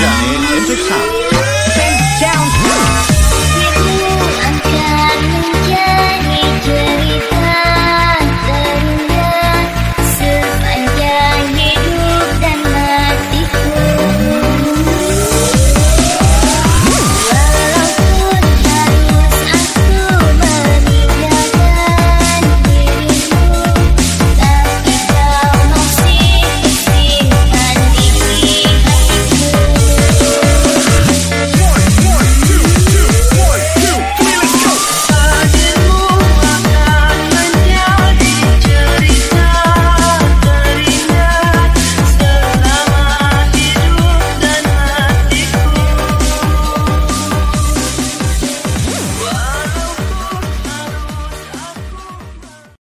Johnny, it's a.